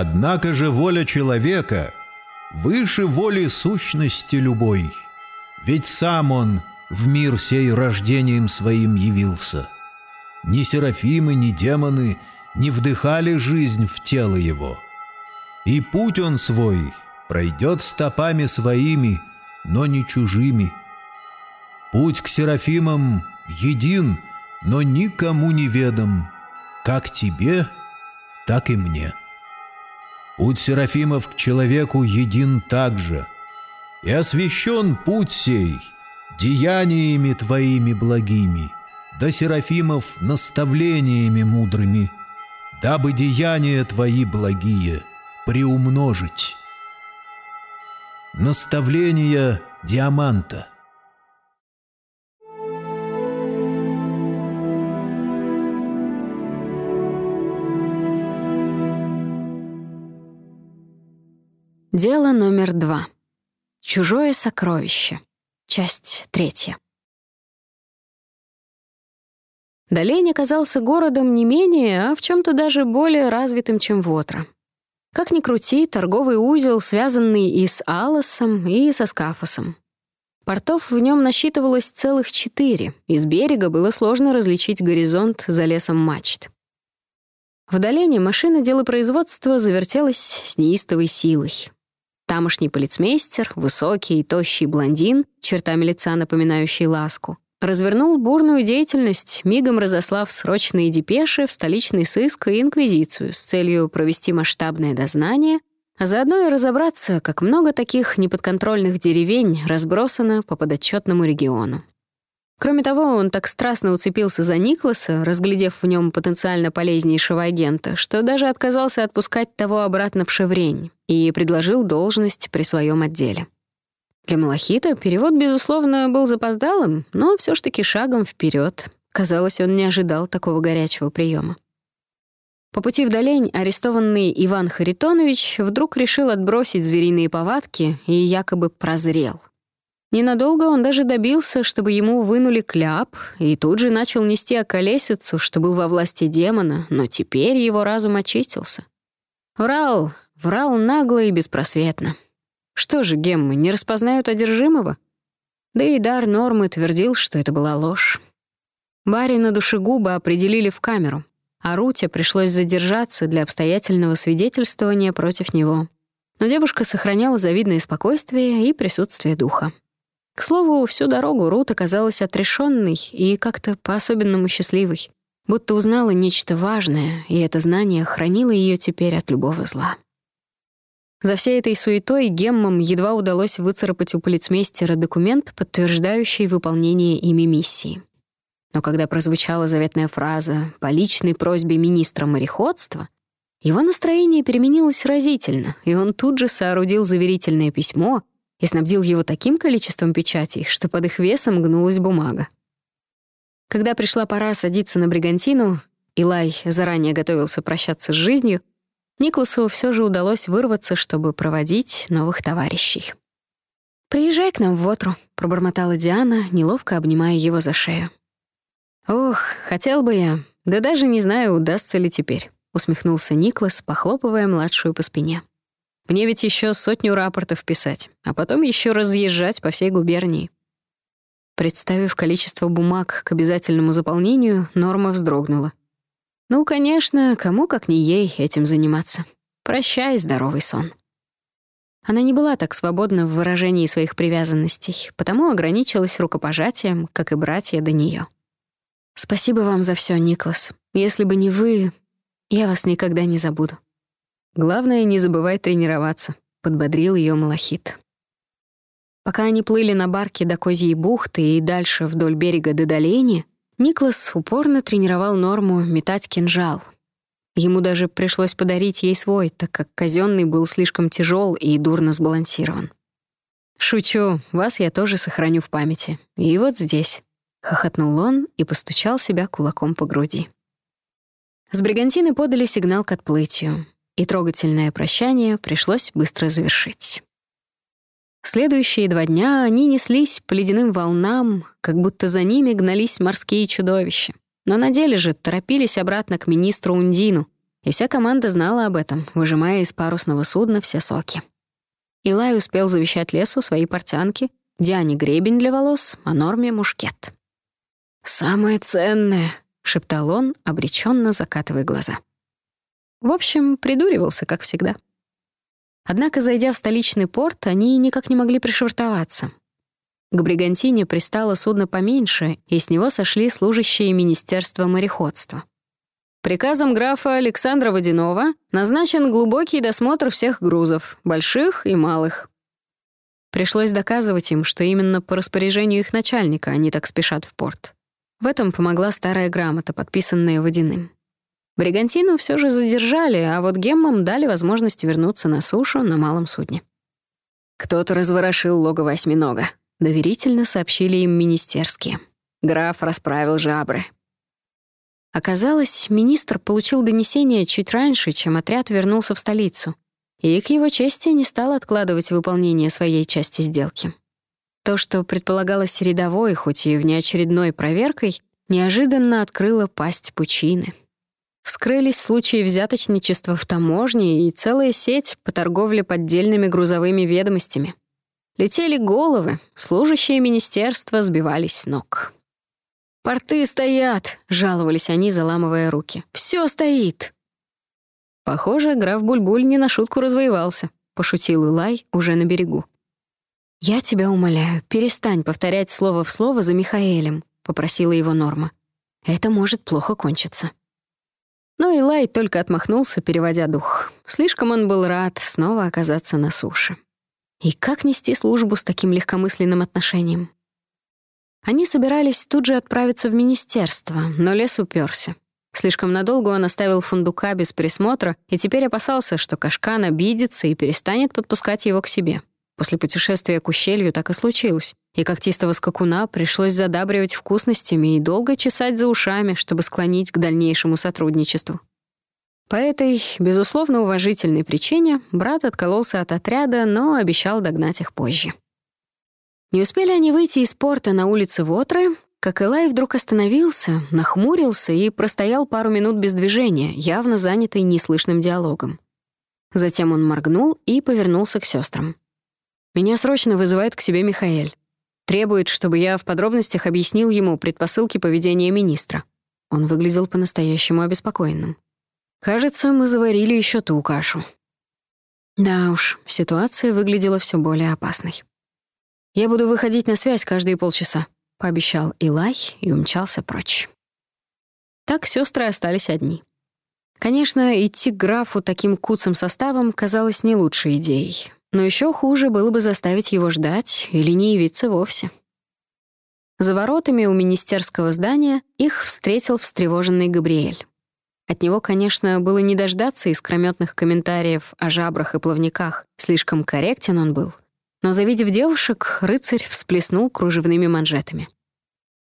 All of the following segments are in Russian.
Однако же воля человека выше воли сущности любой, ведь сам он в мир сей рождением своим явился. Ни серафимы, ни демоны не вдыхали жизнь в тело его. И путь он свой пройдет стопами своими, но не чужими. Путь к серафимам един, но никому не ведом, как тебе, так и мне. Путь серафимов к человеку един также, и освящен путь сей деяниями твоими благими, да серафимов наставлениями мудрыми, дабы деяния твои благие приумножить. Наставление Диаманта Дело номер два. Чужое сокровище. Часть третья. Долень оказался городом не менее, а в чем то даже более развитым, чем Вотра. Как ни крути, торговый узел, связанный и с Алосом, и со Скафосом. Портов в нем насчитывалось целых четыре, и с берега было сложно различить горизонт за лесом мачт. В долине машина делопроизводства завертелась с неистовой силой. Тамошний полицмейстер, высокий и тощий блондин, чертами лица напоминающий ласку, развернул бурную деятельность, мигом разослав срочные депеши в столичный сыск и инквизицию с целью провести масштабное дознание, а заодно и разобраться, как много таких неподконтрольных деревень разбросано по подотчетному региону. Кроме того, он так страстно уцепился за Никласа, разглядев в нем потенциально полезнейшего агента, что даже отказался отпускать того обратно в Шеврень и предложил должность при своем отделе. Для Малахита перевод, безусловно, был запоздалым, но все ж таки шагом вперед. Казалось, он не ожидал такого горячего приема. По пути в Долень арестованный Иван Харитонович вдруг решил отбросить звериные повадки и якобы прозрел. Ненадолго он даже добился, чтобы ему вынули кляп, и тут же начал нести околесицу, что был во власти демона, но теперь его разум очистился. Врал, врал нагло и беспросветно. Что же, геммы, не распознают одержимого? Да и дар Нормы твердил, что это была ложь. Барина душегуба определили в камеру, а Руте пришлось задержаться для обстоятельного свидетельствования против него. Но девушка сохраняла завидное спокойствие и присутствие духа. К слову, всю дорогу Рут оказалась отрешенной и как-то по-особенному счастливой, будто узнала нечто важное, и это знание хранило ее теперь от любого зла. За всей этой суетой Геммам едва удалось выцарапать у полицмейстера документ, подтверждающий выполнение ими миссии. Но когда прозвучала заветная фраза «по личной просьбе министра мореходства», его настроение переменилось разительно, и он тут же соорудил заверительное письмо — и снабдил его таким количеством печатей, что под их весом гнулась бумага. Когда пришла пора садиться на бригантину, Илай заранее готовился прощаться с жизнью, Никласу все же удалось вырваться, чтобы проводить новых товарищей. «Приезжай к нам в Вотру», — пробормотала Диана, неловко обнимая его за шею. «Ох, хотел бы я, да даже не знаю, удастся ли теперь», — усмехнулся Никлас, похлопывая младшую по спине. Мне ведь еще сотню рапортов писать, а потом еще разъезжать по всей губернии. Представив количество бумаг к обязательному заполнению, Норма вздрогнула. Ну, конечно, кому как не ей этим заниматься. Прощай, здоровый сон. Она не была так свободна в выражении своих привязанностей, потому ограничилась рукопожатием, как и братья до нее. «Спасибо вам за все, Никлас. Если бы не вы, я вас никогда не забуду». Главное, не забывай тренироваться, подбодрил ее Малахит. Пока они плыли на барке до Козьей бухты и дальше вдоль берега до Долени, Никлас упорно тренировал Норму метать кинжал. Ему даже пришлось подарить ей свой, так как казенный был слишком тяжел и дурно сбалансирован. «Шучу, вас я тоже сохраню в памяти. И вот здесь», — хохотнул он и постучал себя кулаком по груди. С бригантины подали сигнал к отплытию и трогательное прощание пришлось быстро завершить. Следующие два дня они неслись по ледяным волнам, как будто за ними гнались морские чудовища. Но на деле же торопились обратно к министру Ундину, и вся команда знала об этом, выжимая из парусного судна все соки. Илай успел завещать лесу свои портянки, Диане гребень для волос, а Норме — мушкет. «Самое ценное», — шептал он, обреченно закатывая глаза. В общем, придуривался, как всегда. Однако, зайдя в столичный порт, они никак не могли пришвартоваться. К Бригантине пристало судно поменьше, и с него сошли служащие Министерства мореходства. Приказом графа Александра Водянова назначен глубокий досмотр всех грузов, больших и малых. Пришлось доказывать им, что именно по распоряжению их начальника они так спешат в порт. В этом помогла старая грамота, подписанная Водяным. Бригантину все же задержали, а вот геммам дали возможность вернуться на сушу на малом судне. «Кто-то разворошил логово осьминога», — доверительно сообщили им министерские. Граф расправил жабры. Оказалось, министр получил донесение чуть раньше, чем отряд вернулся в столицу, и к его чести не стал откладывать выполнение своей части сделки. То, что предполагалось рядовой, хоть и внеочередной проверкой, неожиданно открыло пасть пучины. Вскрылись случаи взяточничества в таможне и целая сеть по торговле поддельными грузовыми ведомостями. Летели головы, служащие министерства сбивались с ног. «Порты стоят!» — жаловались они, заламывая руки. «Все стоит!» Похоже, граф Бульбуль не на шутку развоевался, пошутил Илай уже на берегу. «Я тебя умоляю, перестань повторять слово в слово за Михаэлем», — попросила его Норма. «Это может плохо кончиться». Но Илай только отмахнулся, переводя дух. Слишком он был рад снова оказаться на суше. И как нести службу с таким легкомысленным отношением? Они собирались тут же отправиться в министерство, но лес уперся. Слишком надолго он оставил фундука без присмотра и теперь опасался, что Кашкан обидится и перестанет подпускать его к себе. После путешествия к ущелью так и случилось, и когтистого скакуна пришлось задабривать вкусностями и долго чесать за ушами, чтобы склонить к дальнейшему сотрудничеству. По этой, безусловно, уважительной причине брат откололся от отряда, но обещал догнать их позже. Не успели они выйти из порта на улице Вотры, как Элай вдруг остановился, нахмурился и простоял пару минут без движения, явно занятый неслышным диалогом. Затем он моргнул и повернулся к сестрам. «Меня срочно вызывает к себе Михаэль. Требует, чтобы я в подробностях объяснил ему предпосылки поведения министра». Он выглядел по-настоящему обеспокоенным. «Кажется, мы заварили еще ту кашу». Да уж, ситуация выглядела все более опасной. «Я буду выходить на связь каждые полчаса», — пообещал Илай и умчался прочь. Так сестры остались одни. Конечно, идти к графу таким куцым составом казалось не лучшей идеей, но еще хуже было бы заставить его ждать или не явиться вовсе. За воротами у министерского здания их встретил встревоженный Габриэль. От него, конечно, было не дождаться искрометных комментариев о жабрах и плавниках, слишком корректен он был — но, завидев девушек, рыцарь всплеснул кружевными манжетами.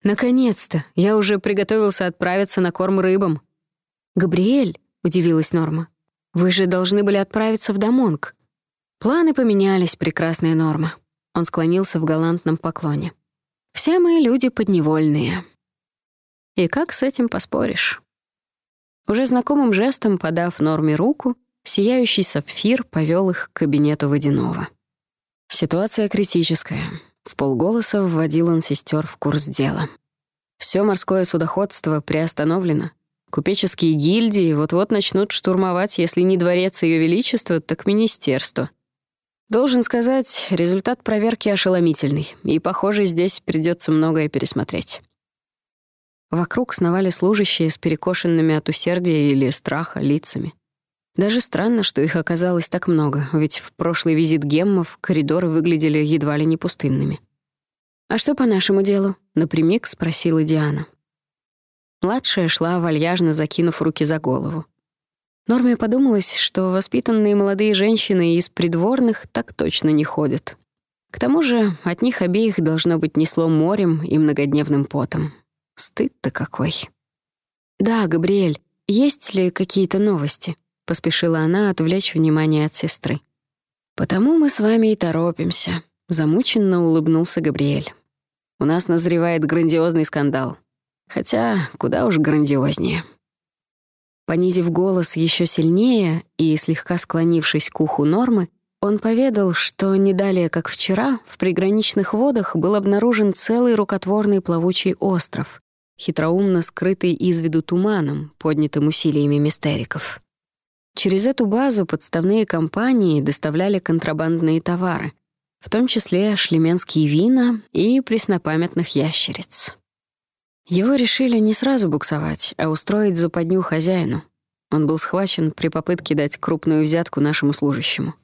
«Наконец-то! Я уже приготовился отправиться на корм рыбам». «Габриэль», — удивилась Норма, — «вы же должны были отправиться в Дамонг». «Планы поменялись, прекрасная Норма». Он склонился в галантном поклоне. «Все мы люди подневольные». И как с этим поспоришь? Уже знакомым жестом, подав Норме руку, сияющий сапфир повел их к кабинету водяного. Ситуация критическая. В полголоса вводил он сестер в курс дела. Все морское судоходство приостановлено. Купеческие гильдии вот-вот начнут штурмовать, если не дворец Ее Величества, так министерство. Должен сказать, результат проверки ошеломительный, и, похоже, здесь придется многое пересмотреть. Вокруг сновали служащие с перекошенными от усердия или страха лицами. Даже странно, что их оказалось так много, ведь в прошлый визит геммов коридоры выглядели едва ли не пустынными. «А что по нашему делу?» — напрямик спросила Диана. Младшая шла, вальяжно закинув руки за голову. Норме подумалось, что воспитанные молодые женщины из придворных так точно не ходят. К тому же от них обеих должно быть несло морем и многодневным потом. Стыд-то какой. «Да, Габриэль, есть ли какие-то новости?» — поспешила она отвлечь внимание от сестры. «Потому мы с вами и торопимся», — замученно улыбнулся Габриэль. «У нас назревает грандиозный скандал. Хотя куда уж грандиознее». Понизив голос еще сильнее и слегка склонившись к уху Нормы, он поведал, что не далее, как вчера, в приграничных водах был обнаружен целый рукотворный плавучий остров, хитроумно скрытый из виду туманом, поднятым усилиями мистериков. Через эту базу подставные компании доставляли контрабандные товары, в том числе шлеменские вина и преснопамятных ящериц. Его решили не сразу буксовать, а устроить западню хозяину. Он был схвачен при попытке дать крупную взятку нашему служащему.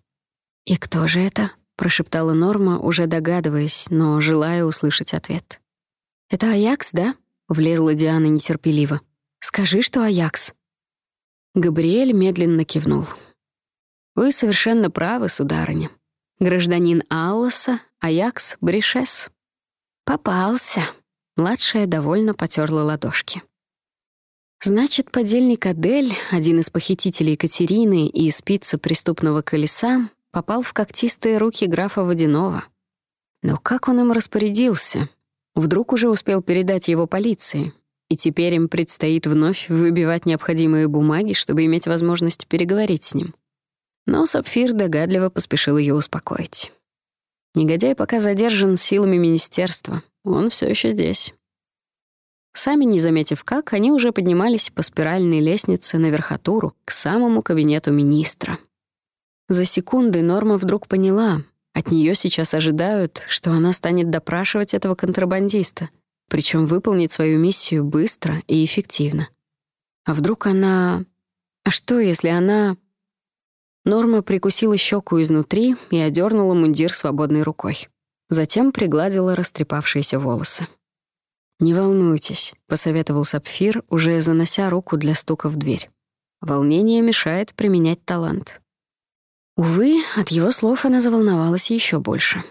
«И кто же это?» — прошептала Норма, уже догадываясь, но желая услышать ответ. «Это Аякс, да?» — влезла Диана нетерпеливо. «Скажи, что Аякс». Габриэль медленно кивнул. «Вы совершенно правы, сударыня. Гражданин Алласа, Аякс Бришес». «Попался», — младшая довольно потерла ладошки. Значит, подельник Адель, один из похитителей Катерины и спица преступного колеса, попал в когтистые руки графа Водянова. Но как он им распорядился? Вдруг уже успел передать его полиции, и теперь им предстоит вновь выбивать необходимые бумаги, чтобы иметь возможность переговорить с ним. Но Сапфир догадливо поспешил ее успокоить. Негодяй пока задержан силами министерства, он все еще здесь. Сами не заметив как, они уже поднимались по спиральной лестнице на верхотуру к самому кабинету министра. За секунды Норма вдруг поняла, от нее сейчас ожидают, что она станет допрашивать этого контрабандиста, причем выполнит свою миссию быстро и эффективно. А вдруг она... А что, если она... Норма прикусила щеку изнутри и одернула мундир свободной рукой. Затем пригладила растрепавшиеся волосы. «Не волнуйтесь», — посоветовал Сапфир, уже занося руку для стука в дверь. «Волнение мешает применять талант». Увы, от его слов она заволновалась еще больше.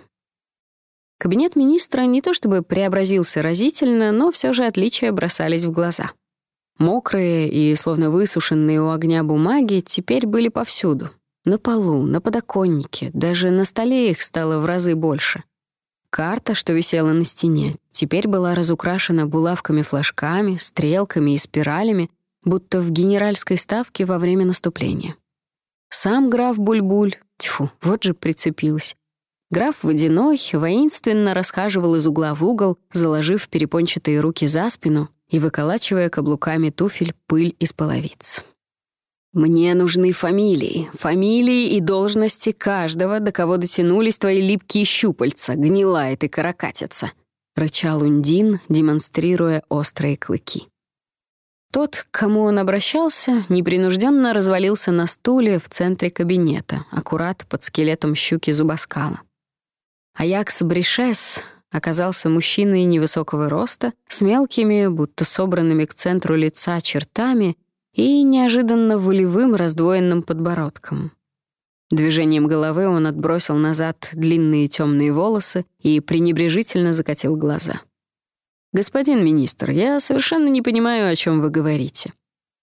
Кабинет министра не то чтобы преобразился разительно, но все же отличия бросались в глаза. Мокрые и словно высушенные у огня бумаги теперь были повсюду. На полу, на подоконнике, даже на столе их стало в разы больше. Карта, что висела на стене, теперь была разукрашена булавками-флажками, стрелками и спиралями, будто в генеральской ставке во время наступления. Сам граф Бульбуль, тьфу, вот же прицепилась. Граф Водяной воинственно расхаживал из угла в угол, заложив перепончатые руки за спину и выколачивая каблуками туфель пыль из половиц. «Мне нужны фамилии, фамилии и должности каждого, до кого дотянулись твои липкие щупальца, гнилая ты каракатица», — рычал Ундин, демонстрируя острые клыки. Тот, к кому он обращался, непринужденно развалился на стуле в центре кабинета, аккурат под скелетом щуки зубоскала. Аякс Бришес оказался мужчиной невысокого роста, с мелкими, будто собранными к центру лица чертами и неожиданно волевым раздвоенным подбородком. Движением головы он отбросил назад длинные темные волосы и пренебрежительно закатил глаза. «Господин министр, я совершенно не понимаю, о чем вы говорите».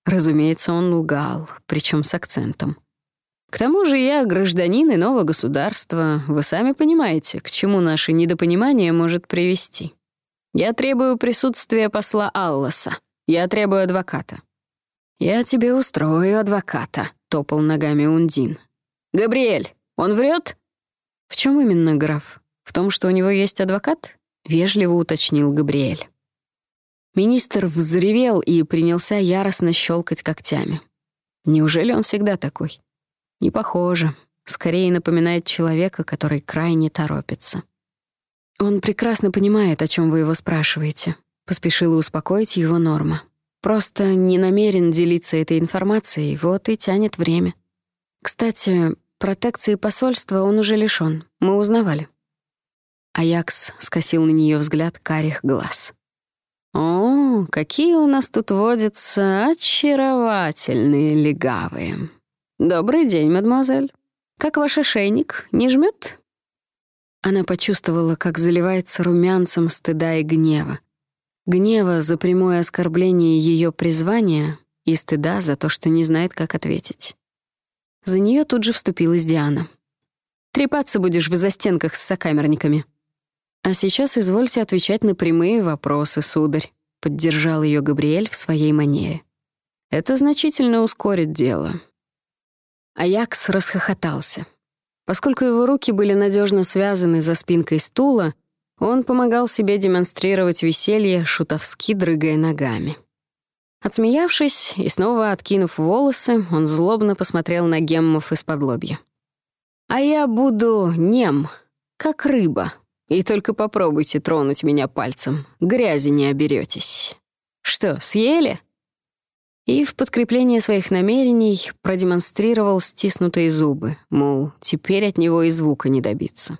Разумеется, он лгал, причем с акцентом. «К тому же я гражданин иного государства. Вы сами понимаете, к чему наше недопонимание может привести. Я требую присутствия посла Алласа. Я требую адвоката». «Я тебе устрою адвоката», — топал ногами Ундин. «Габриэль, он врет? «В чем именно, граф? В том, что у него есть адвокат?» — вежливо уточнил Габриэль. Министр взревел и принялся яростно щелкать когтями. Неужели он всегда такой? Не похоже. Скорее напоминает человека, который крайне торопится. Он прекрасно понимает, о чем вы его спрашиваете. Поспешила успокоить его Норма. Просто не намерен делиться этой информацией, вот и тянет время. Кстати, протекции посольства он уже лишён. Мы узнавали. Аякс скосил на нее взгляд карих глаз. «О, какие у нас тут водятся очаровательные легавые! Добрый день, мадемуазель. Как ваш ошейник, не жмет? Она почувствовала, как заливается румянцем стыда и гнева. Гнева за прямое оскорбление ее призвания и стыда за то, что не знает, как ответить. За нее тут же вступилась Диана. «Трепаться будешь в застенках с сокамерниками», «А сейчас извольте отвечать на прямые вопросы, сударь», — поддержал ее Габриэль в своей манере. Это значительно ускорит дело. Аякс расхохотался. Поскольку его руки были надежно связаны за спинкой стула, он помогал себе демонстрировать веселье, шутовски дрыгая ногами. Отсмеявшись и снова откинув волосы, он злобно посмотрел на геммов из-под лобья. «А я буду нем, как рыба, и только попробуйте тронуть меня пальцем, грязи не оберетесь. Что, съели?» И в подкрепление своих намерений продемонстрировал стиснутые зубы, мол, теперь от него и звука не добиться.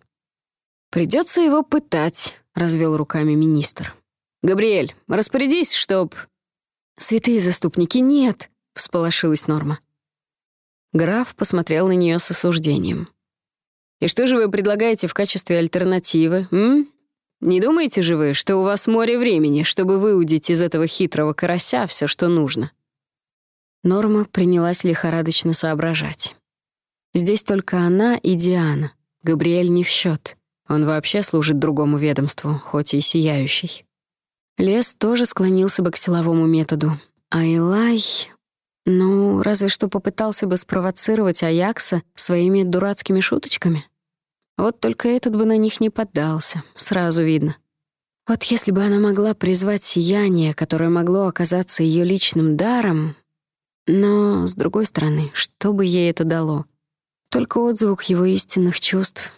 Придется его пытать», — развел руками министр. «Габриэль, распорядись, чтоб...» «Святые заступники, нет!» — всполошилась Норма. Граф посмотрел на нее с осуждением. «И что же вы предлагаете в качестве альтернативы, м? Не думаете же вы, что у вас море времени, чтобы выудить из этого хитрого карася все, что нужно?» Норма принялась лихорадочно соображать. Здесь только она и Диана. Габриэль не в счет. Он вообще служит другому ведомству, хоть и сияющий. Лес тоже склонился бы к силовому методу. А Илай... Ну, разве что попытался бы спровоцировать Аякса своими дурацкими шуточками. Вот только этот бы на них не поддался, сразу видно. Вот если бы она могла призвать сияние, которое могло оказаться ее личным даром... Но, с другой стороны, что бы ей это дало? Только отзвук его истинных чувств.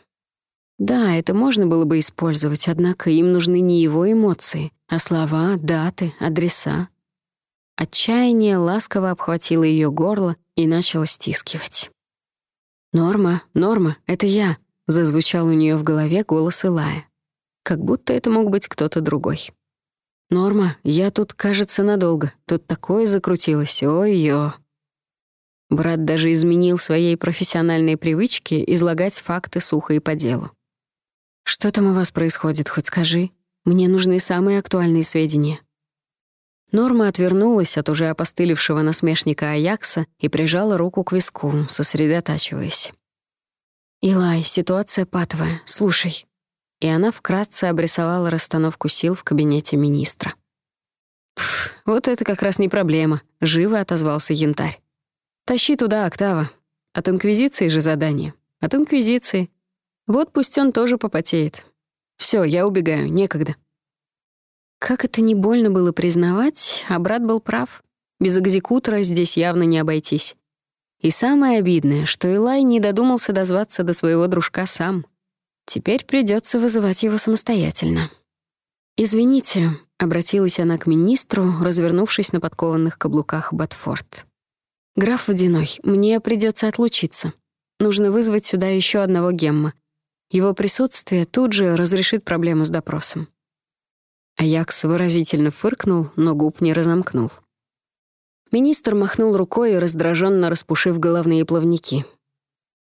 Да, это можно было бы использовать, однако им нужны не его эмоции, а слова, даты, адреса. Отчаяние ласково обхватило ее горло и начало стискивать. «Норма, Норма, это я», — зазвучал у нее в голове голос Илая. Как будто это мог быть кто-то другой. «Норма, я тут, кажется, надолго. Тут такое закрутилось. Ой-ё». Брат даже изменил своей профессиональной привычке излагать факты сухо и по делу. «Что там у вас происходит, хоть скажи?» Мне нужны самые актуальные сведения». Норма отвернулась от уже опостылевшего насмешника Аякса и прижала руку к виску, сосредотачиваясь. «Илай, ситуация патовая. Слушай». И она вкратце обрисовала расстановку сил в кабинете министра. «Пф, вот это как раз не проблема», — живо отозвался янтарь. «Тащи туда Октава. От Инквизиции же задание. От Инквизиции. Вот пусть он тоже попотеет. Все, я убегаю, некогда». Как это не больно было признавать, а брат был прав. Без экзекутора здесь явно не обойтись. И самое обидное, что Илай не додумался дозваться до своего дружка сам. Теперь придется вызывать его самостоятельно. «Извините», — обратилась она к министру, развернувшись на подкованных каблуках Батфорд. «Граф Водяной, мне придется отлучиться. Нужно вызвать сюда еще одного гемма. Его присутствие тут же разрешит проблему с допросом. Аякс выразительно фыркнул, но губ не разомкнул. Министр махнул рукой, раздраженно распушив головные плавники.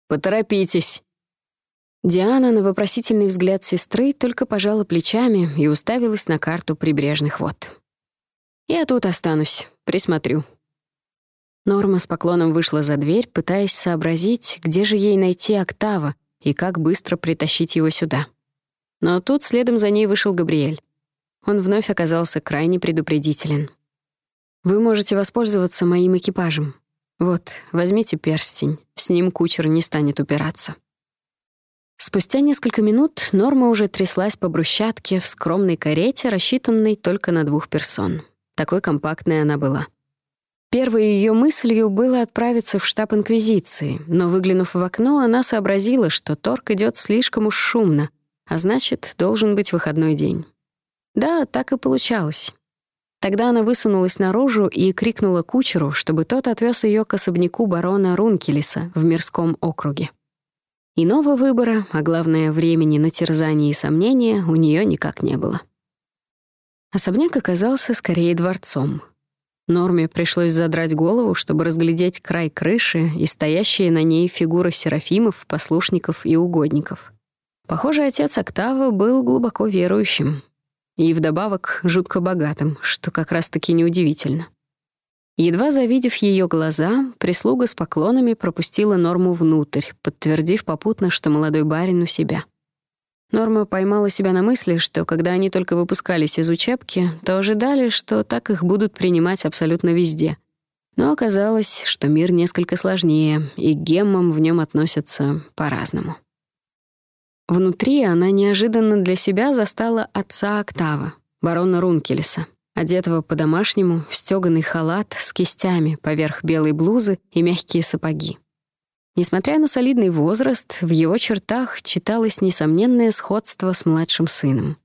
«Поторопитесь!» Диана на вопросительный взгляд сестры только пожала плечами и уставилась на карту прибрежных вод. «Я тут останусь, присмотрю». Норма с поклоном вышла за дверь, пытаясь сообразить, где же ей найти Октава, и как быстро притащить его сюда. Но тут следом за ней вышел Габриэль. Он вновь оказался крайне предупредителен. «Вы можете воспользоваться моим экипажем. Вот, возьмите перстень, с ним кучер не станет упираться». Спустя несколько минут Норма уже тряслась по брусчатке в скромной карете, рассчитанной только на двух персон. Такой компактной она была. Первой ее мыслью было отправиться в штаб Инквизиции, но, выглянув в окно, она сообразила, что торг идет слишком уж шумно, а значит, должен быть выходной день. Да, так и получалось. Тогда она высунулась наружу и крикнула кучеру, чтобы тот отвез ее к особняку барона Рункелиса в Мирском округе. Иного выбора, а главное, времени на терзание и сомнения у нее никак не было. Особняк оказался скорее дворцом — Норме пришлось задрать голову, чтобы разглядеть край крыши и стоящие на ней фигуры серафимов, послушников и угодников. Похоже, отец Октава был глубоко верующим и вдобавок жутко богатым, что как раз-таки неудивительно. Едва завидев ее глаза, прислуга с поклонами пропустила Норму внутрь, подтвердив попутно, что молодой барин у себя — Норма поймала себя на мысли, что когда они только выпускались из учебки, то ожидали, что так их будут принимать абсолютно везде. Но оказалось, что мир несколько сложнее, и к геммам в нем относятся по-разному. Внутри она неожиданно для себя застала отца Октава, барона Рункелеса, одетого по-домашнему в стёганый халат с кистями поверх белой блузы и мягкие сапоги. Несмотря на солидный возраст, в его чертах читалось несомненное сходство с младшим сыном.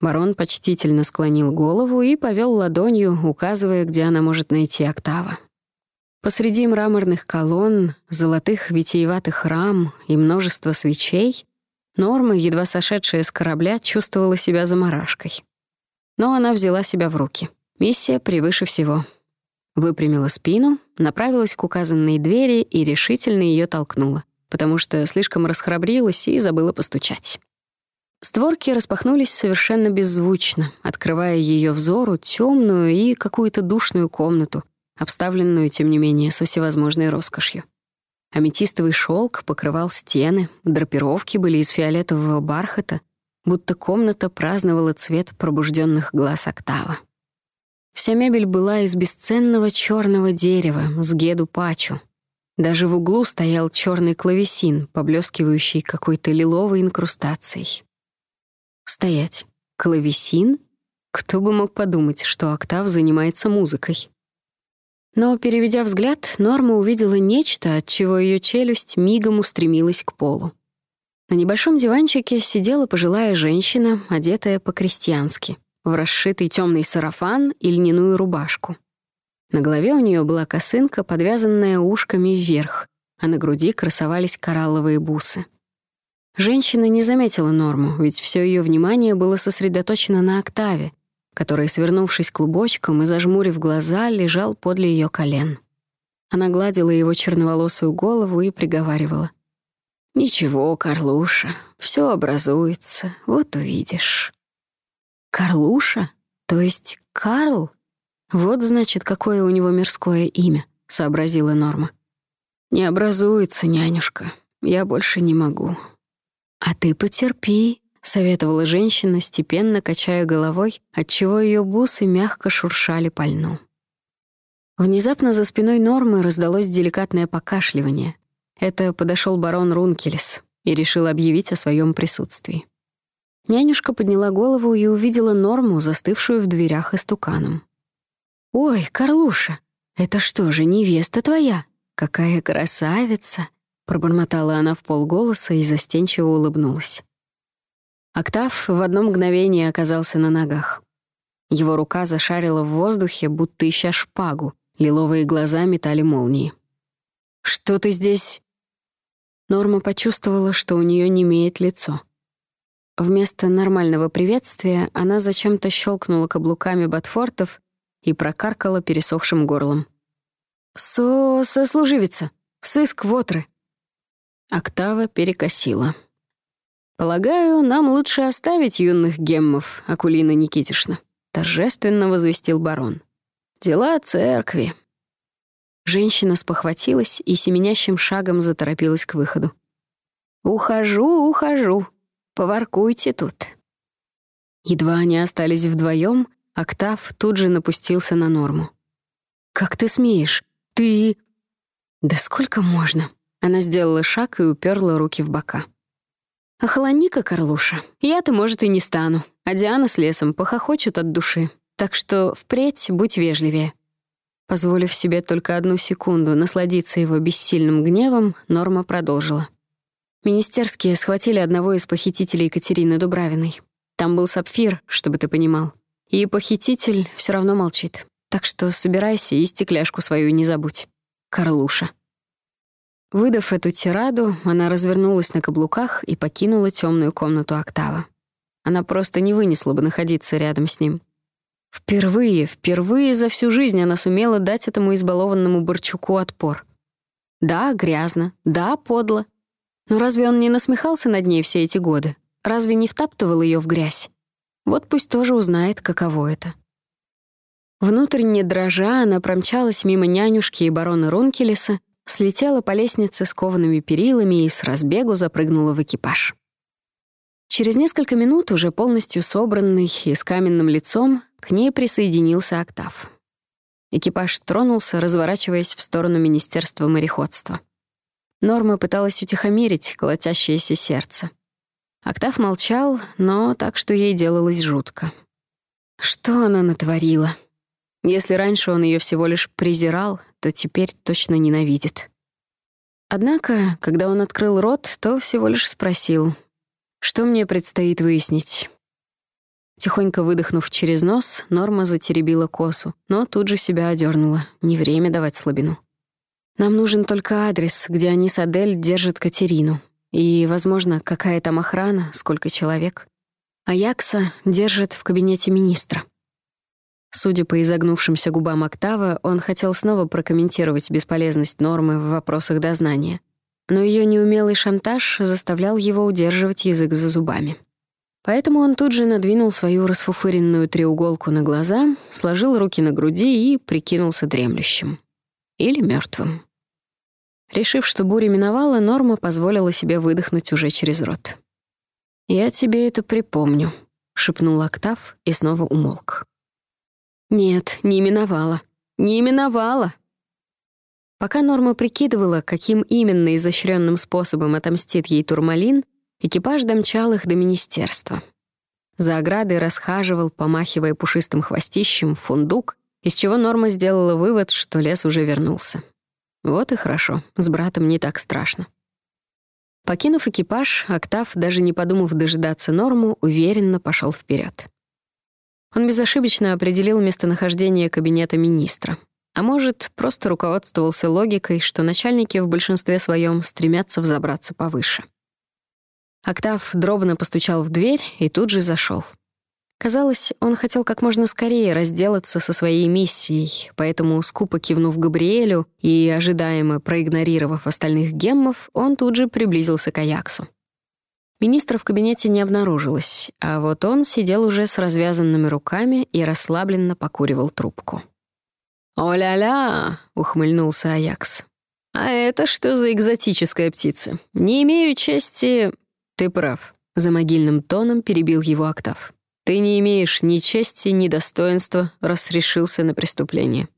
Барон почтительно склонил голову и повел ладонью, указывая, где она может найти октава. Посреди мраморных колонн, золотых витиеватых рам и множества свечей Норма, едва сошедшая с корабля, чувствовала себя заморашкой. Но она взяла себя в руки. Миссия превыше всего. Выпрямила спину, направилась к указанной двери и решительно ее толкнула, потому что слишком расхрабрилась и забыла постучать. Створки распахнулись совершенно беззвучно, открывая ее взору темную и какую-то душную комнату, обставленную, тем не менее, со всевозможной роскошью. Аметистовый шелк покрывал стены, драпировки были из фиолетового бархата, будто комната праздновала цвет пробужденных глаз октава. Вся мебель была из бесценного черного дерева с геду пачу. Даже в углу стоял черный клавесин, поблескивающий какой-то лиловой инкрустацией. Стоять. Клавесин? Кто бы мог подумать, что октав занимается музыкой? Но, переведя взгляд, Норма увидела нечто, от чего ее челюсть мигом устремилась к полу. На небольшом диванчике сидела пожилая женщина, одетая по-крестьянски в расшитый темный сарафан и льняную рубашку. На голове у нее была косынка, подвязанная ушками вверх, а на груди красовались коралловые бусы. Женщина не заметила Норму, ведь все ее внимание было сосредоточено на октаве, который, свернувшись клубочком и зажмурив глаза, лежал подле ее колен. Она гладила его черноволосую голову и приговаривала. «Ничего, Карлуша, все образуется, вот увидишь». «Карлуша? То есть Карл? Вот, значит, какое у него мирское имя», — сообразила Норма. «Не образуется, нянюшка. Я больше не могу». «А ты потерпи», — советовала женщина, степенно качая головой, отчего ее бусы мягко шуршали по льну. Внезапно за спиной Нормы раздалось деликатное покашливание. Это подошел барон Рункелес и решил объявить о своем присутствии. Нянюшка подняла голову и увидела Норму, застывшую в дверях истуканом. «Ой, Карлуша, это что же, невеста твоя? Какая красавица!» Пробормотала она в полголоса и застенчиво улыбнулась. Октав в одно мгновение оказался на ногах. Его рука зашарила в воздухе, будто ища шпагу, лиловые глаза метали молнии. «Что ты здесь?» Норма почувствовала, что у нее немеет лицо. Вместо нормального приветствия она зачем-то щелкнула каблуками ботфортов и прокаркала пересохшим горлом. «Со... сослуживица! Сыск вотры!» Октава перекосила. «Полагаю, нам лучше оставить юных геммов, Акулина Никитишна», — торжественно возвестил барон. «Дела церкви». Женщина спохватилась и семенящим шагом заторопилась к выходу. «Ухожу, ухожу», Поваркуйте тут». Едва они остались вдвоем, Октав тут же напустился на норму. «Как ты смеешь? Ты...» «Да сколько можно?» Она сделала шаг и уперла руки в бока. «Охлони-ка, Карлуша. Я-то, может, и не стану, а Диана с лесом похохочут от души. Так что впредь будь вежливее». Позволив себе только одну секунду насладиться его бессильным гневом, Норма продолжила. Министерские схватили одного из похитителей Екатерины Дубравиной. Там был сапфир, чтобы ты понимал. И похититель все равно молчит. Так что собирайся и стекляшку свою не забудь. Карлуша. Выдав эту тираду, она развернулась на каблуках и покинула темную комнату Октава. Она просто не вынесла бы находиться рядом с ним. Впервые, впервые за всю жизнь она сумела дать этому избалованному Борчуку отпор. Да, грязно, да, подло, но разве он не насмехался над ней все эти годы? Разве не втаптывал ее в грязь? Вот пусть тоже узнает, каково это. Внутренне дрожа, она промчалась мимо нянюшки и барона Рункелеса, слетела по лестнице с коваными перилами и с разбегу запрыгнула в экипаж. Через несколько минут, уже полностью собранный и с каменным лицом, к ней присоединился Октав. Экипаж тронулся, разворачиваясь в сторону Министерства мореходства. Норма пыталась утихомирить колотящееся сердце. Октав молчал, но так, что ей делалось жутко. Что она натворила? Если раньше он ее всего лишь презирал, то теперь точно ненавидит. Однако, когда он открыл рот, то всего лишь спросил, что мне предстоит выяснить. Тихонько выдохнув через нос, Норма затеребила косу, но тут же себя одернула. Не время давать слабину. Нам нужен только адрес, где они с Адель держат Катерину. И, возможно, какая там охрана, сколько человек. Аякса держат в кабинете министра. Судя по изогнувшимся губам Октава, он хотел снова прокомментировать бесполезность нормы в вопросах дознания. Но ее неумелый шантаж заставлял его удерживать язык за зубами. Поэтому он тут же надвинул свою расфуфыренную треуголку на глаза, сложил руки на груди и прикинулся дремлющим. Или мертвым. Решив, что буря миновала, Норма позволила себе выдохнуть уже через рот. «Я тебе это припомню», — шепнул Октав и снова умолк. Нет, не именовала. Не именовала. Пока Норма прикидывала, каким именно изощренным способом отомстит ей Турмалин, экипаж домчал их до министерства. За оградой расхаживал, помахивая пушистым хвостищем, фундук, из чего Норма сделала вывод, что лес уже вернулся. Вот и хорошо, с братом не так страшно. Покинув экипаж, Октав, даже не подумав дожидаться Норму, уверенно пошел вперед. Он безошибочно определил местонахождение кабинета министра. А может, просто руководствовался логикой, что начальники в большинстве своем стремятся взобраться повыше. Октав дробно постучал в дверь и тут же зашел. Казалось, он хотел как можно скорее разделаться со своей миссией, поэтому, скупо кивнув Габриэлю и ожидаемо проигнорировав остальных геммов, он тут же приблизился к Аяксу. Министра в кабинете не обнаружилось, а вот он сидел уже с развязанными руками и расслабленно покуривал трубку. «О-ля-ля!» — ухмыльнулся Аякс. «А это что за экзотическая птица? Не имею чести...» «Ты прав», — за могильным тоном перебил его Октав. «Ты не имеешь ни чести, ни достоинства, раз решился на преступление.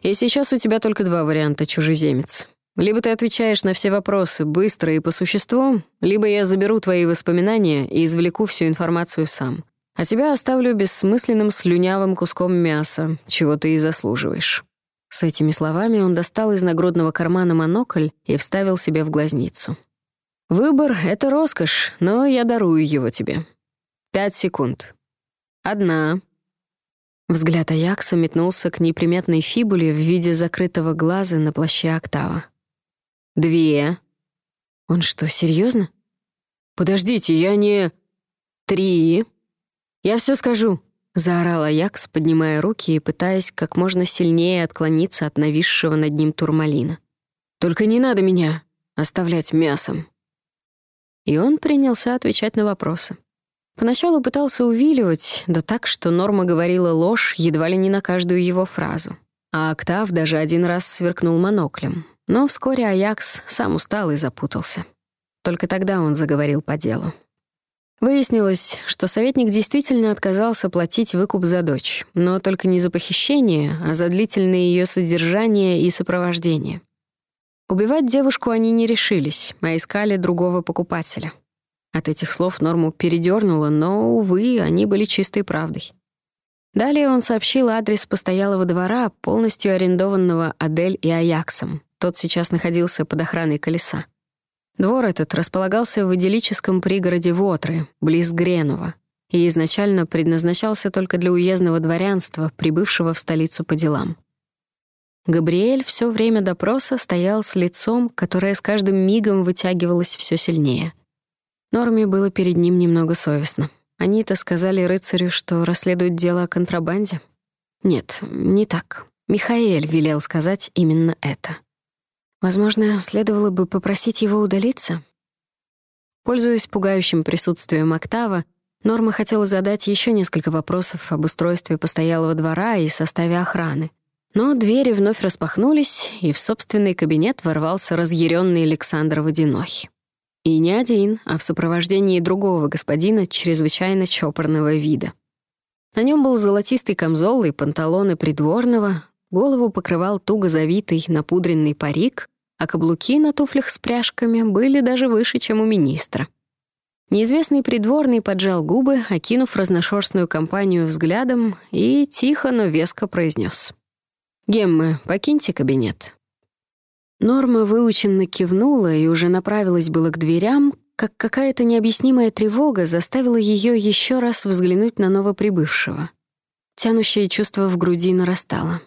И сейчас у тебя только два варианта, чужеземец. Либо ты отвечаешь на все вопросы быстро и по существу, либо я заберу твои воспоминания и извлеку всю информацию сам. А тебя оставлю бессмысленным слюнявым куском мяса, чего ты и заслуживаешь». С этими словами он достал из нагрудного кармана монокль и вставил себе в глазницу. «Выбор — это роскошь, но я дарую его тебе. Пять секунд. Одна». Взгляд Аякса метнулся к неприметной фибуле в виде закрытого глаза на плаще Октава. Две. Он что, серьезно? Подождите, я не... Три. Я все скажу, заорал Аякс, поднимая руки и пытаясь как можно сильнее отклониться от нависшего над ним турмалина. Только не надо меня оставлять мясом. И он принялся отвечать на вопросы. Поначалу пытался увиливать, да так, что Норма говорила ложь едва ли не на каждую его фразу. А Октав даже один раз сверкнул моноклем, но вскоре Аякс сам устал и запутался. Только тогда он заговорил по делу. Выяснилось, что советник действительно отказался платить выкуп за дочь, но только не за похищение, а за длительное ее содержание и сопровождение. Убивать девушку они не решились, а искали другого покупателя. От этих слов Норму передернуло, но, увы, они были чистой правдой. Далее он сообщил адрес постоялого двора, полностью арендованного Адель и Аяксом. Тот сейчас находился под охраной колеса. Двор этот располагался в идиллическом пригороде Вотры, близ Гренова, и изначально предназначался только для уездного дворянства, прибывшего в столицу по делам. Габриэль все время допроса стоял с лицом, которое с каждым мигом вытягивалось все сильнее. Норме было перед ним немного совестно. Они-то сказали рыцарю, что расследуют дело о контрабанде. Нет, не так. Михаэль велел сказать именно это. Возможно, следовало бы попросить его удалиться? Пользуясь пугающим присутствием Октава, Норма хотела задать еще несколько вопросов об устройстве постоялого двора и составе охраны. Но двери вновь распахнулись, и в собственный кабинет ворвался разъяренный Александр Водяной. И не один, а в сопровождении другого господина чрезвычайно чопорного вида. На нем был золотистый камзол и панталоны придворного, голову покрывал туго завитый напудренный парик, а каблуки на туфлях с пряжками были даже выше, чем у министра. Неизвестный придворный поджал губы, окинув разношерстную компанию взглядом, и тихо, но веско произнес: «Геммы, покиньте кабинет». Норма выученно кивнула и уже направилась было к дверям, как какая-то необъяснимая тревога заставила ее еще раз взглянуть на новоприбывшего. Тянущее чувство в груди нарастало.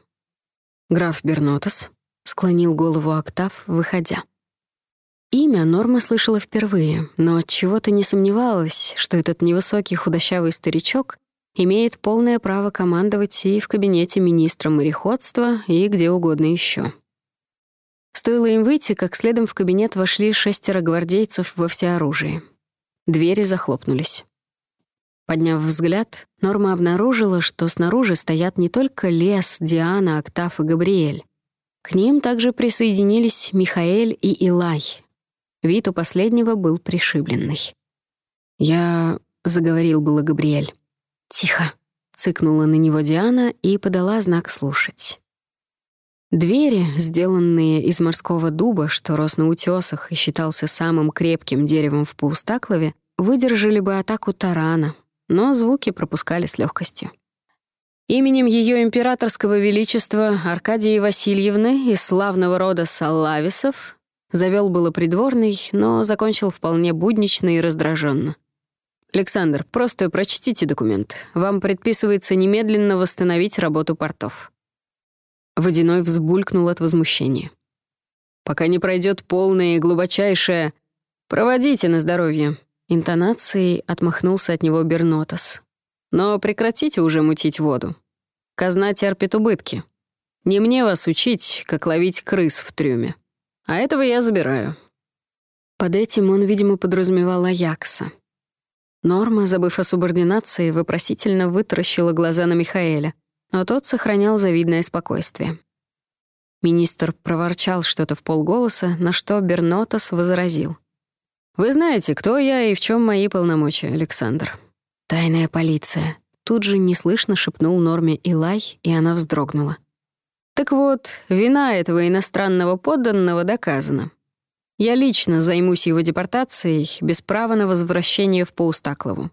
«Граф Бернотос», — склонил голову Октав, выходя. Имя Норма слышала впервые, но от чего то не сомневалась, что этот невысокий худощавый старичок имеет полное право командовать и в кабинете министра мореходства, и где угодно еще. Стоило им выйти, как следом в кабинет вошли шестеро гвардейцев во всеоружии. Двери захлопнулись. Подняв взгляд, Норма обнаружила, что снаружи стоят не только Лес, Диана, Октав и Габриэль. К ним также присоединились Михаэль и Илай, Вид у последнего был пришибленный. «Я...» — заговорил было Габриэль. «Тихо!» — цыкнула на него Диана и подала знак слушать. Двери, сделанные из морского дуба, что рос на утесах и считался самым крепким деревом в Паустаклове, выдержали бы атаку тарана, но звуки пропускали с легкостью. Именем ее императорского величества Аркадии Васильевны из славного рода Саллависов Завел было придворный, но закончил вполне буднично и раздраженно. «Александр, просто прочтите документ. Вам предписывается немедленно восстановить работу портов». Водяной взбулькнул от возмущения. «Пока не пройдет полное и глубочайшее... Проводите на здоровье». Интонацией отмахнулся от него Бернотос. «Но прекратите уже мутить воду. Казна терпит убытки. Не мне вас учить, как ловить крыс в трюме». А этого я забираю». Под этим он, видимо, подразумевал Аякса. Норма, забыв о субординации, вопросительно вытаращила глаза на Михаэля, но тот сохранял завидное спокойствие. Министр проворчал что-то в полголоса, на что Бернотос возразил. «Вы знаете, кто я и в чем мои полномочия, Александр?» «Тайная полиция», — тут же неслышно шепнул Норме Илай, и она вздрогнула. Так вот, вина этого иностранного подданного доказана. Я лично займусь его депортацией без права на возвращение в Паустаклову.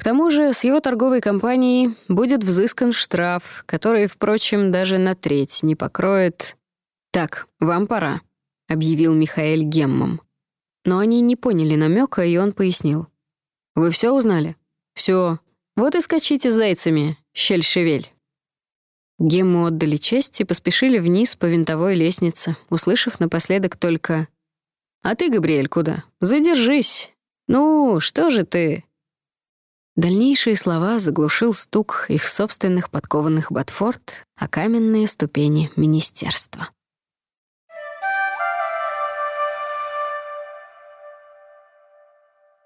К тому же с его торговой компанией будет взыскан штраф, который, впрочем, даже на треть не покроет... «Так, вам пора», — объявил Михаэль Геммом. Но они не поняли намека, и он пояснил. «Вы все узнали? Все. Вот и скачите зайцами, щель-шевель». Гему отдали честь и поспешили вниз по винтовой лестнице, услышав напоследок только «А ты, Габриэль, куда? Задержись! Ну, что же ты?» Дальнейшие слова заглушил стук их собственных подкованных ботфорд о каменные ступени министерства.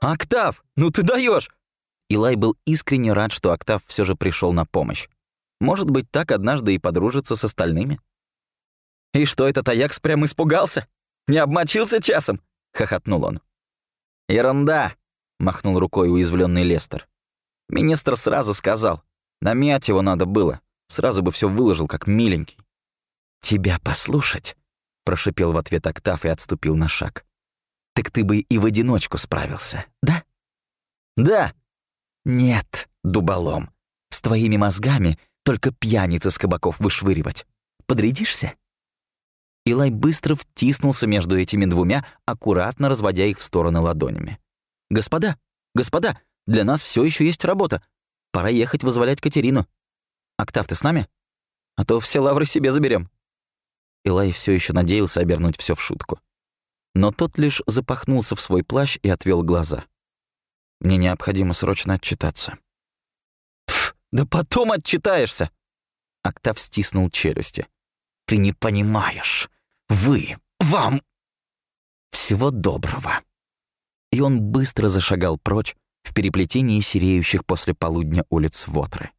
«Октав, ну ты даешь! Илай был искренне рад, что Октав все же пришел на помощь. Может быть, так однажды и подружится с остальными. «И что этот Аякс прям испугался? Не обмочился часом?» — хохотнул он. «Ерунда!» — махнул рукой уязвленный Лестер. Министр сразу сказал. Намять его надо было. Сразу бы все выложил, как миленький. «Тебя послушать?» — прошипел в ответ Октав и отступил на шаг. «Так ты бы и в одиночку справился, да?» «Да!» «Нет, дуболом. С твоими мозгами только пьяниц из кабаков вышвыривать. Подрядишься?» Илай быстро втиснулся между этими двумя, аккуратно разводя их в стороны ладонями. «Господа, господа, для нас все еще есть работа. Пора ехать вызволять Катерину. Октав, ты с нами? А то все лавры себе заберем. Илай все еще надеялся обернуть все в шутку. Но тот лишь запахнулся в свой плащ и отвел глаза. «Мне необходимо срочно отчитаться. Да потом отчитаешься. Октав стиснул челюсти. Ты не понимаешь. Вы, вам. Всего доброго. И он быстро зашагал прочь в переплетении сереющих после полудня улиц Вотры.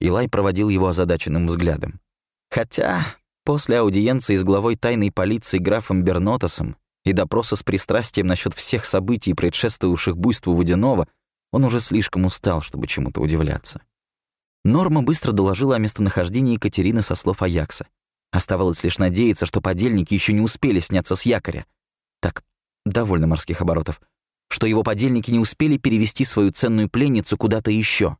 Илай проводил его озадаченным взглядом. Хотя после аудиенции с главой тайной полиции графом Бернотосом и допроса с пристрастием насчет всех событий, предшествовавших буйству Водянова, он уже слишком устал, чтобы чему-то удивляться. Норма быстро доложила о местонахождении Екатерины со слов Аякса. Оставалось лишь надеяться, что подельники еще не успели сняться с якоря. Так, довольно морских оборотов. Что его подельники не успели перевести свою ценную пленницу куда-то еще.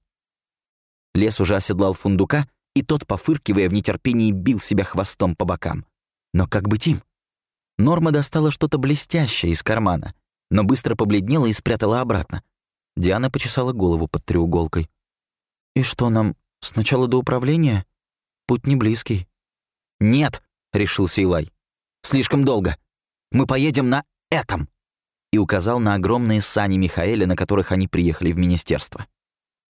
Лес уже оседлал фундука, и тот, пофыркивая в нетерпении, бил себя хвостом по бокам. Но как быть им? Норма достала что-то блестящее из кармана, но быстро побледнела и спрятала обратно. Диана почесала голову под треуголкой. «И что нам, сначала до управления? Путь не близкий». «Нет», — решился Илай. «Слишком долго. Мы поедем на этом» и указал на огромные сани Михаэля, на которых они приехали в министерство.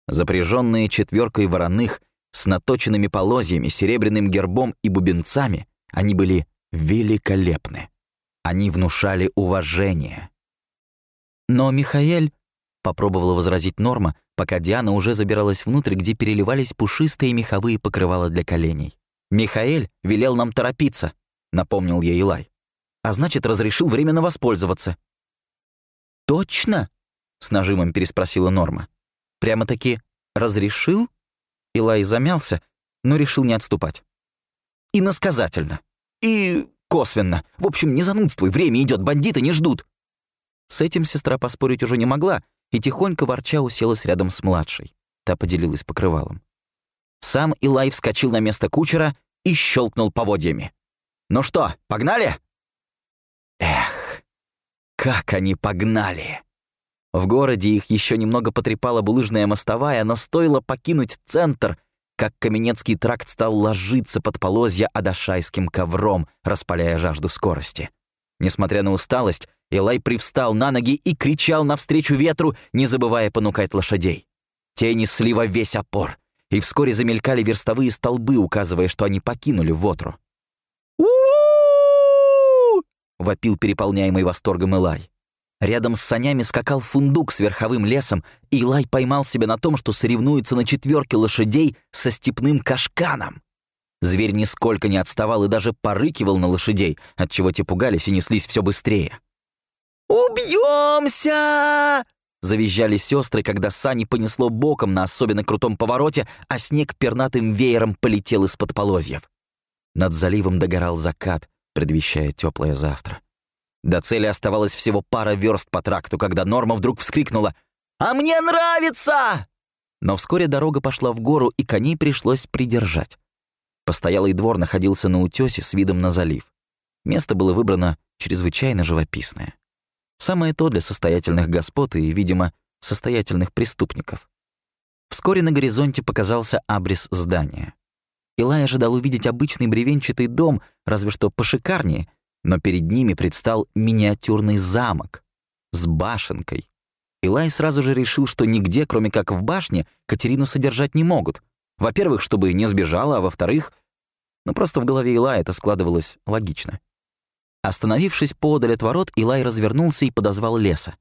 Запряженные четверкой вороных, с наточенными полозьями, серебряным гербом и бубенцами, они были великолепны. Они внушали уважение. Но Михаэль, попробовала возразить Норма, пока Диана уже забиралась внутрь, где переливались пушистые меховые покрывала для коленей. «Михаэль велел нам торопиться», — напомнил ей Илай. «А значит, разрешил временно воспользоваться». «Точно?» — с нажимом переспросила Норма. «Прямо-таки разрешил?» Илай замялся, но решил не отступать. «Иносказательно. И косвенно. В общем, не занудствуй, время идет, бандиты не ждут». С этим сестра поспорить уже не могла, и тихонько ворча уселась рядом с младшей. Та поделилась покрывалом. Сам Илай вскочил на место кучера и щелкнул поводьями. «Ну что, погнали?» Как они погнали! В городе их еще немного потрепала булыжная мостовая, но стоило покинуть центр, как Каменецкий тракт стал ложиться под полозья адашайским ковром, распаляя жажду скорости. Несмотря на усталость, Илай привстал на ноги и кричал навстречу ветру, не забывая понукать лошадей. Тени слива весь опор — и вскоре замелькали верстовые столбы, указывая, что они покинули Вотру. Вопил переполняемый восторгом Илай. Рядом с санями скакал фундук с верховым лесом, и Илай поймал себя на том, что соревнуется на четверке лошадей со степным кашканом. Зверь нисколько не отставал и даже порыкивал на лошадей, отчего те пугались и неслись все быстрее. «Убьемся!» Завизжали сестры, когда сани понесло боком на особенно крутом повороте, а снег пернатым веером полетел из-под полозьев. Над заливом догорал закат, предвещая теплое завтра. До цели оставалось всего пара верст по тракту, когда Норма вдруг вскрикнула «А мне нравится!» Но вскоре дорога пошла в гору, и коней пришлось придержать. Постоялый двор находился на утёсе с видом на залив. Место было выбрано чрезвычайно живописное. Самое то для состоятельных господ и, видимо, состоятельных преступников. Вскоре на горизонте показался абрис здания. Илай ожидал увидеть обычный бревенчатый дом, разве что пошикарнее, но перед ними предстал миниатюрный замок с башенкой. Илай сразу же решил, что нигде, кроме как в башне, Катерину содержать не могут. Во-первых, чтобы не сбежала, а во-вторых, ну просто в голове Илая это складывалось логично. Остановившись поодаль от ворот, Илай развернулся и подозвал леса.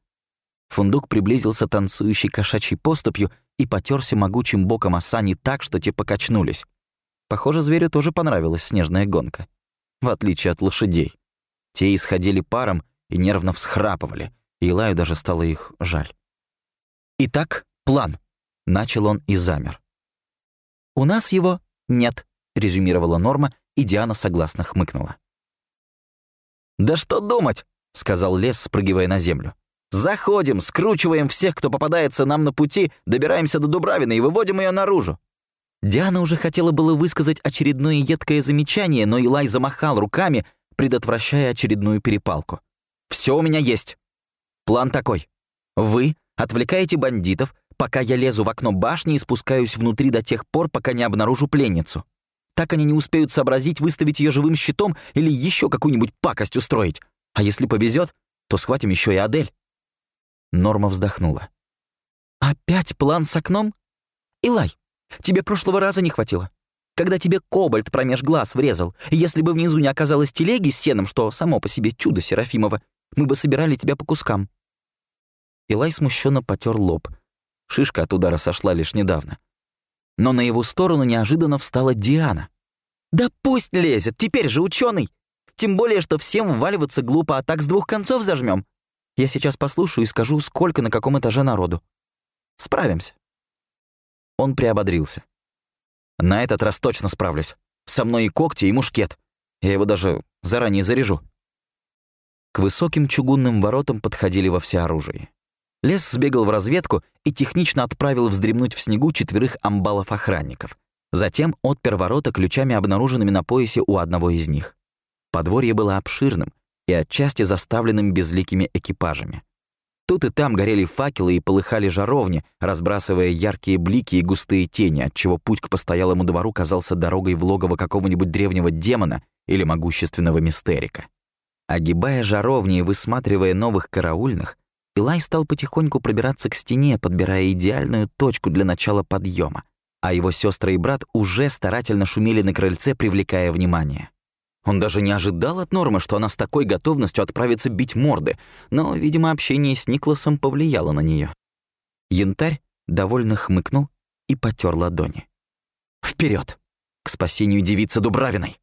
Фундук приблизился танцующей кошачьей поступью и потерся могучим боком осани так, что те покачнулись. Похоже, зверю тоже понравилась снежная гонка. В отличие от лошадей. Те исходили паром и нервно всхрапывали, и Илаю даже стало их жаль. «Итак, план», — начал он и замер. «У нас его нет», — резюмировала Норма, и Диана согласно хмыкнула. «Да что думать!» — сказал лес, спрыгивая на землю. «Заходим, скручиваем всех, кто попадается нам на пути, добираемся до Дубравины и выводим ее наружу». Диана уже хотела было высказать очередное едкое замечание, но Илай замахал руками, предотвращая очередную перепалку. «Все у меня есть. План такой. Вы отвлекаете бандитов, пока я лезу в окно башни и спускаюсь внутри до тех пор, пока не обнаружу пленницу. Так они не успеют сообразить выставить ее живым щитом или еще какую-нибудь пакость устроить. А если повезет, то схватим еще и Адель. Норма вздохнула. «Опять план с окном? Илай, тебе прошлого раза не хватило. Когда тебе кобальт промеж глаз врезал, если бы внизу не оказалось телеги с сеном, что само по себе чудо Серафимова, мы бы собирали тебя по кускам». Илай смущенно потер лоб. Шишка от удара сошла лишь недавно но на его сторону неожиданно встала Диана. «Да пусть лезет, теперь же ученый! Тем более, что всем вваливаться глупо, а так с двух концов зажмем. Я сейчас послушаю и скажу, сколько на каком этаже народу. Справимся». Он приободрился. На этот раз точно справлюсь. Со мной и когти, и мушкет. Я его даже заранее заряжу. К высоким чугунным воротам подходили во всеоружии. Лес сбегал в разведку и технично отправил вздремнуть в снегу четверых амбалов-охранников. Затем отпер ворота ключами, обнаруженными на поясе у одного из них. Подворье было обширным и отчасти заставленным безликими экипажами. Тут и там горели факелы и полыхали жаровни, разбрасывая яркие блики и густые тени, отчего путь к постоялому двору казался дорогой в логово какого-нибудь древнего демона или могущественного мистерика. Огибая жаровни и высматривая новых караульных, Илай стал потихоньку пробираться к стене, подбирая идеальную точку для начала подъема, а его сестры и брат уже старательно шумели на крыльце, привлекая внимание. Он даже не ожидал от Нормы, что она с такой готовностью отправится бить морды, но, видимо, общение с Никласом повлияло на нее. Янтарь довольно хмыкнул и потер ладони. Вперед, К спасению девицы Дубравиной!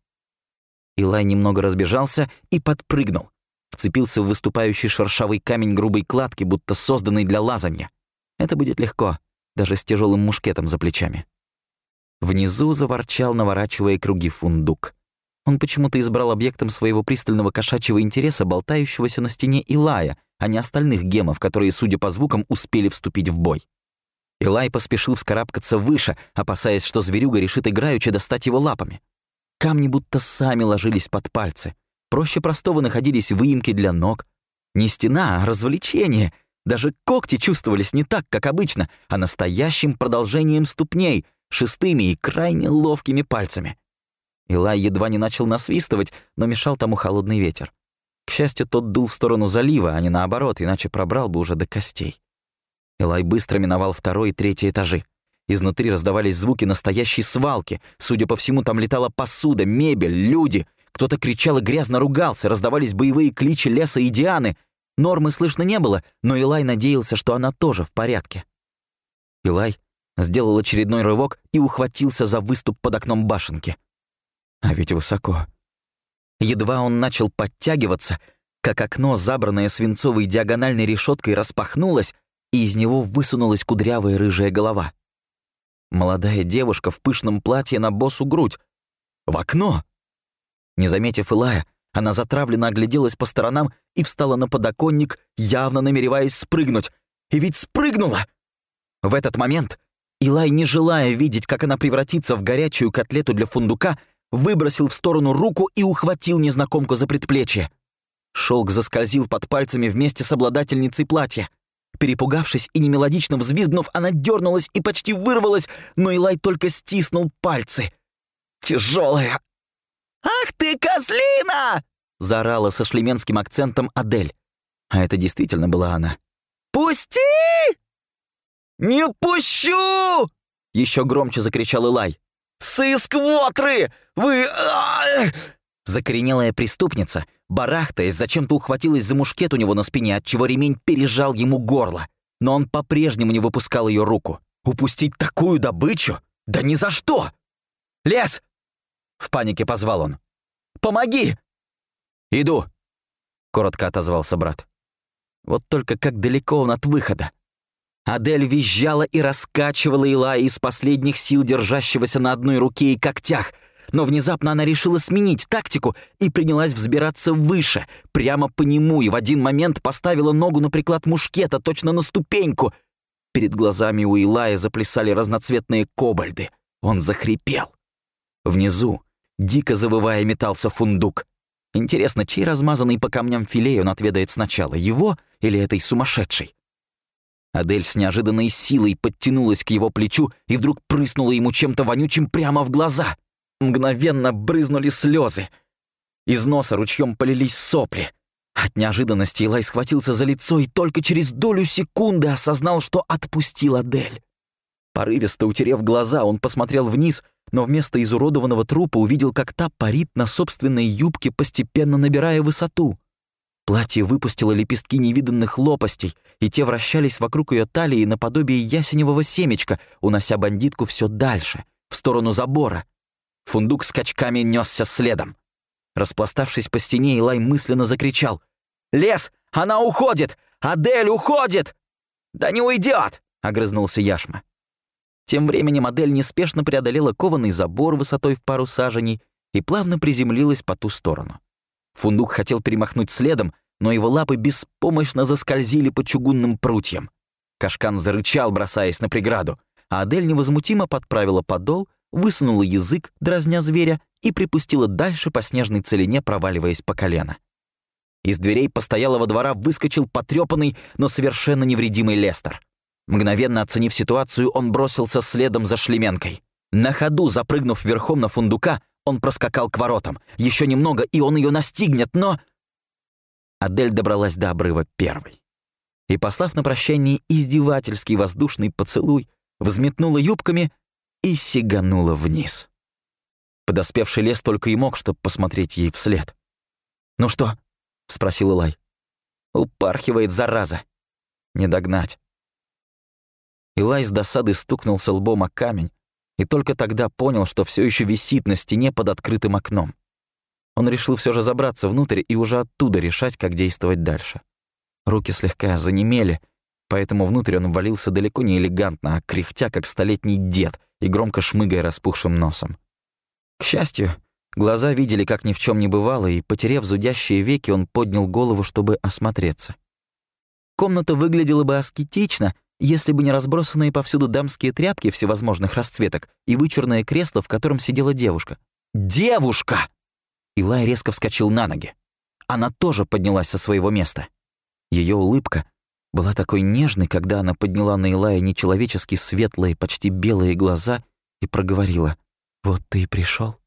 Илай немного разбежался и подпрыгнул, вцепился в выступающий шершавый камень грубой кладки, будто созданный для лазанья. Это будет легко, даже с тяжелым мушкетом за плечами. Внизу заворчал, наворачивая круги фундук. Он почему-то избрал объектом своего пристального кошачьего интереса болтающегося на стене Илая, а не остальных гемов, которые, судя по звукам, успели вступить в бой. Илай поспешил вскарабкаться выше, опасаясь, что зверюга решит играючи достать его лапами. Камни будто сами ложились под пальцы. Проще простого находились выемки для ног. Не стена, а развлечение. Даже когти чувствовались не так, как обычно, а настоящим продолжением ступней, шестыми и крайне ловкими пальцами. Илай едва не начал насвистывать, но мешал тому холодный ветер. К счастью, тот дул в сторону залива, а не наоборот, иначе пробрал бы уже до костей. Илай быстро миновал второй и третий этажи. Изнутри раздавались звуки настоящей свалки. Судя по всему, там летала посуда, мебель, люди. Кто-то кричал и грязно ругался, раздавались боевые кличи леса и Дианы. Нормы слышно не было, но Илай надеялся, что она тоже в порядке. Илай сделал очередной рывок и ухватился за выступ под окном башенки. А ведь высоко. Едва он начал подтягиваться, как окно, забранное свинцовой диагональной решеткой, распахнулось, и из него высунулась кудрявая рыжая голова. Молодая девушка в пышном платье на босу грудь. В окно! Не заметив Илая, она затравленно огляделась по сторонам и встала на подоконник, явно намереваясь спрыгнуть. И ведь спрыгнула! В этот момент Илай, не желая видеть, как она превратится в горячую котлету для фундука, выбросил в сторону руку и ухватил незнакомку за предплечье. Шелк заскользил под пальцами вместе с обладательницей платья. Перепугавшись и немелодично взвизгнув, она дернулась и почти вырвалась, но Илай только стиснул пальцы. Тяжелая, «Ах ты, козлина!» — заорала со шлеменским акцентом Адель. А это действительно была она. «Пусти!» «Не пущу!» — еще громче закричал Илай. «Сыск Вотры! Вы...» Закоренелая преступница, барахтаясь, зачем-то ухватилась за мушкет у него на спине, отчего ремень пережал ему горло. Но он по-прежнему не выпускал ее руку. «Упустить такую добычу? Да ни за что!» «Лес! В панике позвал он. «Помоги!» «Иду!» — коротко отозвался брат. Вот только как далеко он от выхода. Адель визжала и раскачивала Илая из последних сил, держащегося на одной руке и когтях. Но внезапно она решила сменить тактику и принялась взбираться выше, прямо по нему, и в один момент поставила ногу на приклад мушкета, точно на ступеньку. Перед глазами у Илая заплясали разноцветные кобальды. Он захрипел. Внизу, дико завывая, метался фундук. Интересно, чей размазанный по камням филей он отведает сначала, его или этой сумасшедшей? Адель с неожиданной силой подтянулась к его плечу и вдруг прыснула ему чем-то вонючим прямо в глаза. Мгновенно брызнули слезы. Из носа ручьем полились сопли. От неожиданности Илай схватился за лицо и только через долю секунды осознал, что отпустил Адель. Порывисто утерев глаза, он посмотрел вниз, но вместо изуродованного трупа увидел, как та парит на собственной юбке, постепенно набирая высоту. Платье выпустило лепестки невиданных лопастей, и те вращались вокруг ее талии наподобие ясеневого семечка, унося бандитку все дальше, в сторону забора. Фундук скачками несся следом. Распластавшись по стене, Илай мысленно закричал. «Лес! Она уходит! Адель уходит!» «Да не уйдет!» — огрызнулся Яшма. Тем временем Адель неспешно преодолела кованый забор высотой в пару саженей и плавно приземлилась по ту сторону. Фундук хотел перемахнуть следом, но его лапы беспомощно заскользили по чугунным прутьям. Кашкан зарычал, бросаясь на преграду, а Адель невозмутимо подправила подол, высунула язык, дразня зверя, и припустила дальше по снежной целине, проваливаясь по колено. Из дверей постоялого двора выскочил потрепанный, но совершенно невредимый Лестер. Мгновенно оценив ситуацию, он бросился следом за шлеменкой. На ходу, запрыгнув верхом на фундука, он проскакал к воротам. Еще немного, и он ее настигнет, но... Адель добралась до обрыва первой. И, послав на прощание издевательский воздушный поцелуй, взметнула юбками и сиганула вниз. Подоспевший лес только и мог, чтобы посмотреть ей вслед. «Ну что?» — спросил Илай. «Упархивает, зараза! Не догнать!» Илай с досады стукнулся лбом о камень и только тогда понял, что все еще висит на стене под открытым окном. Он решил все же забраться внутрь и уже оттуда решать, как действовать дальше. Руки слегка занемели, поэтому внутрь он ввалился далеко не элегантно, а кряхтя, как столетний дед, и громко шмыгая распухшим носом. К счастью, глаза видели, как ни в чем не бывало, и, потеряв зудящие веки, он поднял голову, чтобы осмотреться. Комната выглядела бы аскетично, если бы не разбросанные повсюду дамские тряпки всевозможных расцветок и вычурное кресло, в котором сидела девушка. «Девушка!» Илай резко вскочил на ноги. Она тоже поднялась со своего места. Ее улыбка была такой нежной, когда она подняла на Илая нечеловечески светлые, почти белые глаза и проговорила. «Вот ты и пришел.